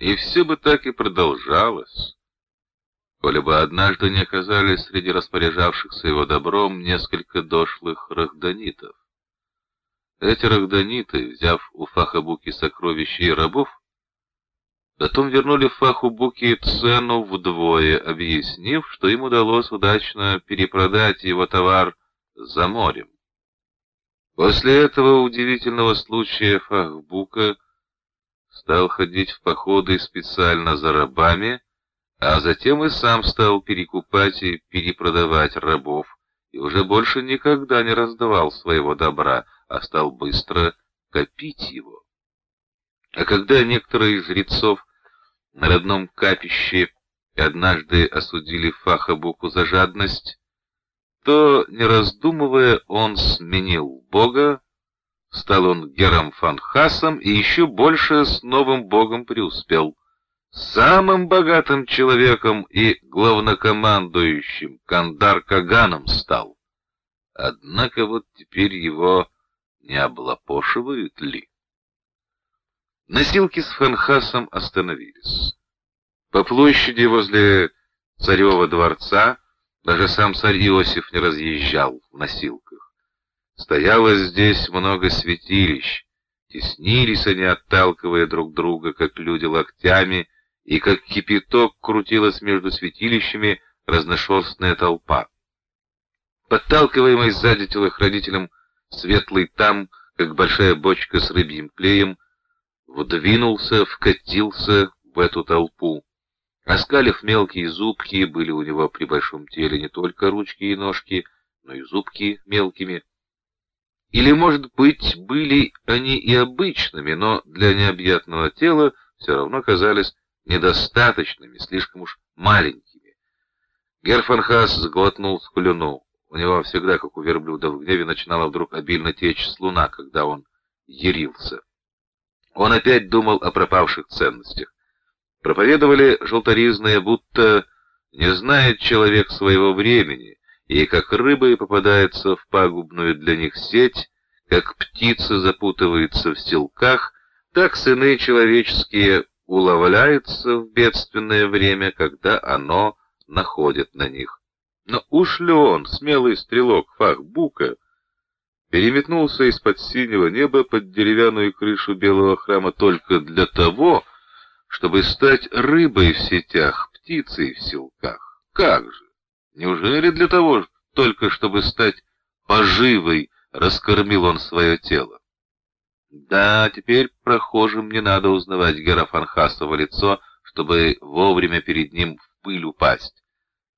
И все бы так и продолжалось, коли бы однажды не оказались среди распоряжавшихся его добром несколько дошлых рахданитов. Эти рахданиты, взяв у Фахабуки сокровища и рабов, потом вернули Фахубуки цену вдвое, объяснив, что им удалось удачно перепродать его товар за морем. После этого удивительного случая Фахбука стал ходить в походы специально за рабами, а затем и сам стал перекупать и перепродавать рабов, и уже больше никогда не раздавал своего добра, а стал быстро копить его. А когда некоторые из жрецов на родном капище однажды осудили Фахабуку за жадность, то, не раздумывая, он сменил Бога, стал он Гером Фанхасом и еще больше с новым Богом преуспел. Самым богатым человеком и главнокомандующим Кандар Каганом стал. Однако вот теперь его не облапошивают ли? Носилки с Фанхасом остановились. По площади возле царева дворца даже сам царь Иосиф не разъезжал в носилках. Стояло здесь много святилищ, теснились они, отталкивая друг друга, как люди локтями, и как кипяток крутилась между святилищами разношерстная толпа. Подталкиваемый сзади телохранителем, светлый там, как большая бочка с рыбьим клеем, вдвинулся, вкатился в эту толпу. Оскалив мелкие зубки, были у него при большом теле не только ручки и ножки, но и зубки мелкими. Или, может быть, были они и обычными, но для необъятного тела все равно казались недостаточными, слишком уж маленькими. Герфанхас сглотнул слюну. У него всегда, как у верблюда в гневе, начинала вдруг обильно течь слюна, когда он ярился. Он опять думал о пропавших ценностях. Проповедовали желторизные, будто не знает человек своего времени, и как рыба попадается в пагубную для них сеть, как птица запутывается в селках, так сыны человеческие уловляются в бедственное время, когда оно находит на них. Но уж ли он, смелый стрелок Фахбука, переметнулся из-под синего неба под деревянную крышу белого храма только для того, чтобы стать рыбой в сетях, птицей в селках. Как же? Неужели для того, только чтобы стать поживой, раскормил он свое тело? Да, теперь прохожим не надо узнавать Герафанхасово лицо, чтобы вовремя перед ним в пыль упасть.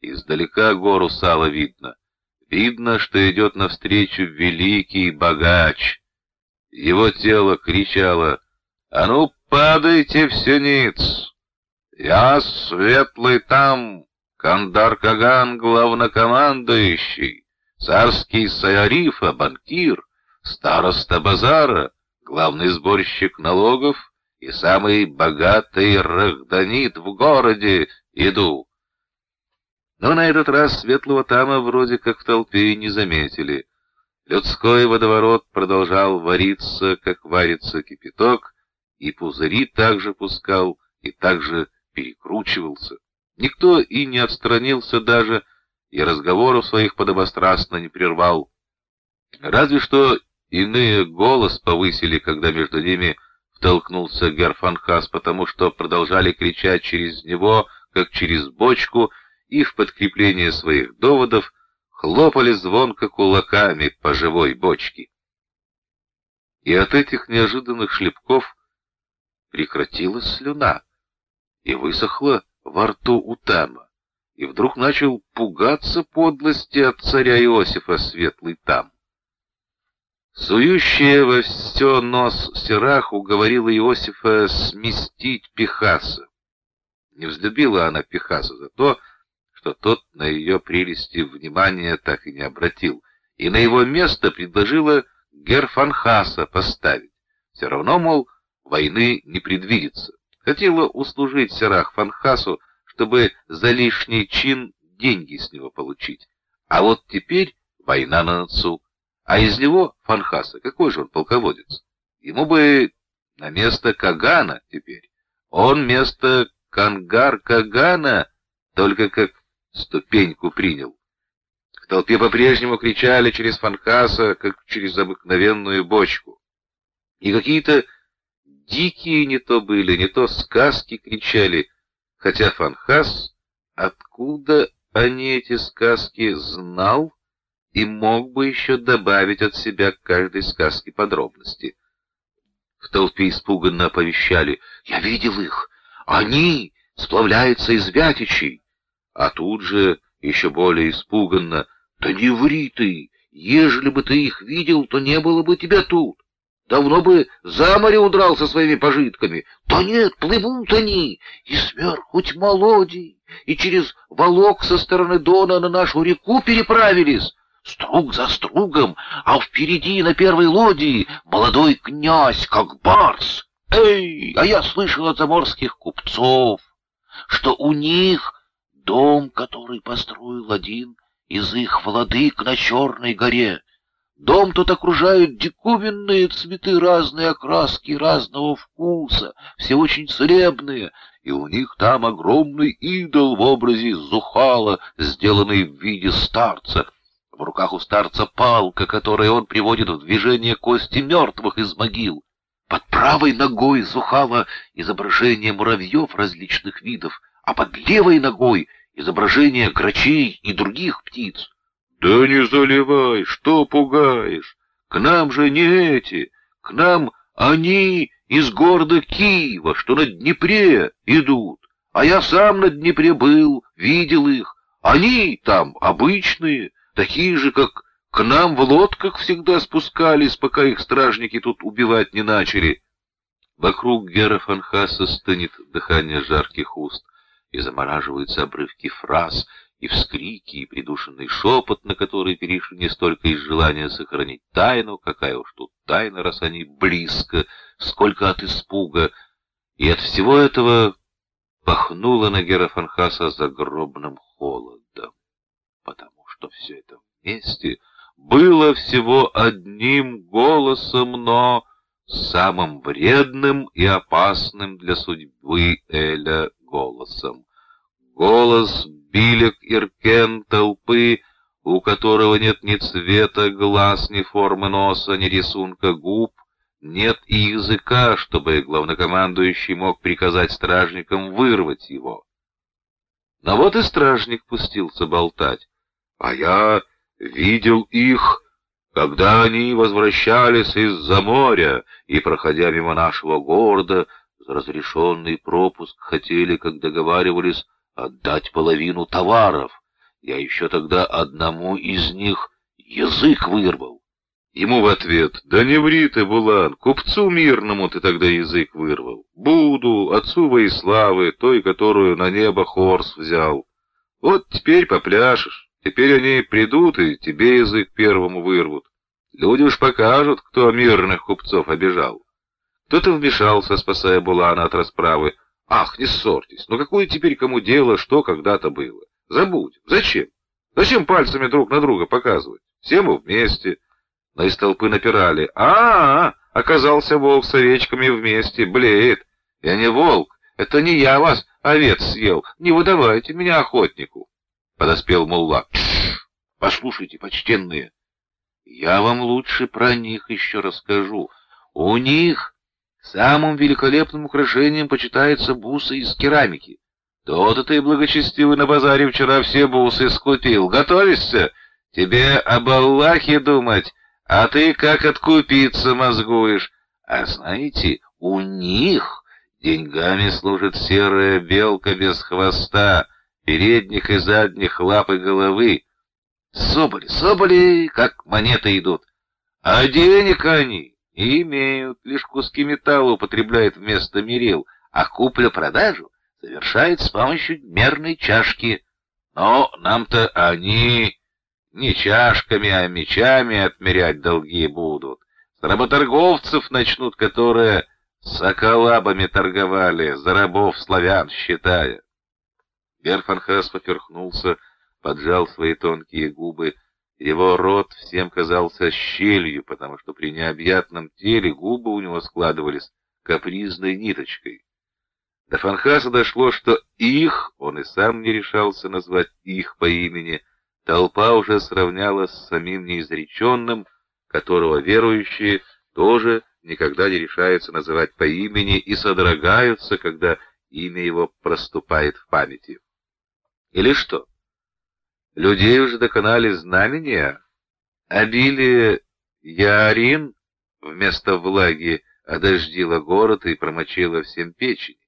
Издалека гору сала видно. Видно, что идет навстречу великий богач. Его тело кричало «А ну, падайте все ниц! Я светлый там, Кандар Каган, главнокомандующий, царский Саярифа, банкир, староста базара, главный сборщик налогов и самый богатый рахданит в городе иду. Но на этот раз светлого тама вроде как в толпе не заметили. Людской водоворот продолжал вариться, как варится кипяток, и пузыри также пускал, и также перекручивался. Никто и не отстранился даже, и разговоров своих подобострастно не прервал. Разве что иные голос повысили, когда между ними втолкнулся Герфанхас, потому что продолжали кричать через него, как через бочку, и в подкрепление своих доводов хлопали звонко кулаками по живой бочке. И от этих неожиданных шлепков прекратилась слюна и высохла во рту у Тама, и вдруг начал пугаться подлости от царя Иосифа светлый Там. Сующая во все нос Сирах уговорила Иосифа сместить Пихаса. Не взлюбила она Пихаса за то, что тот на ее прелести внимания так и не обратил, и на его место предложила Герфанхаса поставить. Все равно, мол, войны не предвидится. Хотела услужить Серах Фанхасу, чтобы за лишний чин деньги с него получить. А вот теперь война на нацу. А из него, Фанхаса, какой же он полководец? Ему бы на место Кагана теперь. Он вместо Кангар-Кагана только как ступеньку принял. В толпе по-прежнему кричали через Фанхаса, как через обыкновенную бочку. И какие-то дикие не то были, не то сказки кричали, хотя Фанхас, откуда они эти сказки знал и мог бы еще добавить от себя к каждой сказке подробности. В толпе испуганно оповещали «Я видел их! Они сплавляются из Вятичей!» А тут же, еще более испуганно «Да не ври ты! Ежели бы ты их видел, то не было бы тебя тут! Давно бы за море удрал со своими пожитками! Да нет, плывут они! И сверху тьма лодий, и через волок со стороны Дона на нашу реку переправились!» струг за стругом, а впереди на первой лодии молодой князь, как барс. Эй, а я слышал от заморских купцов, что у них дом, который построил один из их владык на Черной горе. Дом тут окружают диковинные цветы разной окраски, разного вкуса, все очень целебные, и у них там огромный идол в образе Зухала, сделанный в виде старца — в руках у старца палка, которой он приводит в движение кости мертвых из могил. Под правой ногой Зухала изображение муравьев различных видов, а под левой ногой изображение грачей и других птиц. Да не заливай, что пугаешь? К нам же не эти, к нам они из города Киева, что на Днепре идут. А я сам на Днепре был, видел их. Они там обычные, такие же, как к нам в лодках всегда спускались, пока их стражники тут убивать не начали. Вокруг Гера Фанхаса стынет дыхание жарких уст, и замораживаются обрывки фраз, и вскрики, и придушенный шепот, на который перешли не столько из желания сохранить тайну, какая уж тут тайна, раз они близко, сколько от испуга, и от всего этого пахнуло на Гера Фанхаса загробным холодом, потому что все это вместе было всего одним голосом, но самым вредным и опасным для судьбы Эля голосом. Голос Билек Иркен толпы, у которого нет ни цвета глаз, ни формы носа, ни рисунка губ, нет и языка, чтобы главнокомандующий мог приказать стражникам вырвать его. Но вот и стражник пустился болтать. А я видел их, когда они возвращались из-за моря и, проходя мимо нашего города, за разрешенный пропуск хотели, как договаривались, отдать половину товаров. Я еще тогда одному из них язык вырвал. Ему в ответ, да не ври ты, Булан, купцу мирному ты тогда язык вырвал. Буду, отцу Воиславы, той, которую на небо Хорс взял. Вот теперь попляшешь. Теперь они придут и тебе язык первому вырвут. Люди уж покажут, кто мирных купцов обижал. Кто-то вмешался, спасая Булана от расправы. Ах, не ссорьтесь, ну какое теперь кому дело, что когда-то было? Забудь. Зачем? Зачем пальцами друг на друга показывать? Все мы вместе. Но из толпы напирали. а а, -а оказался волк с овечками вместе, блеет. Я не волк, это не я вас овец съел, не выдавайте меня охотнику. Подоспел Мулла. Послушайте, почтенные, я вам лучше про них еще расскажу. У них самым великолепным украшением почитаются бусы из керамики. То-то ты, благочестивый, на базаре вчера все бусы скупил. Готовишься? Тебе об Аллахе думать, а ты как откупиться мозгуешь. А знаете, у них деньгами служит серая белка без хвоста, передних и задних лап и головы. Соболи, соболи, как монеты идут. А денег они имеют, лишь куски металла употребляют вместо мерил, а купля-продажу совершает с помощью мерной чашки. Но нам-то они не чашками, а мечами отмерять долги будут. С работорговцев начнут, которые соколабами торговали, за рабов славян считая. Герфанхас поперхнулся, поджал свои тонкие губы. Его рот всем казался щелью, потому что при необъятном теле губы у него складывались капризной ниточкой. До Фанхаса дошло, что их, он и сам не решался назвать их по имени, толпа уже сравняла с самим неизреченным, которого верующие тоже никогда не решаются называть по имени и содрогаются, когда имя его проступает в памяти. Или что? Людей уже доконали знамения, обилие Яарин вместо влаги одождило город и промочило всем печень.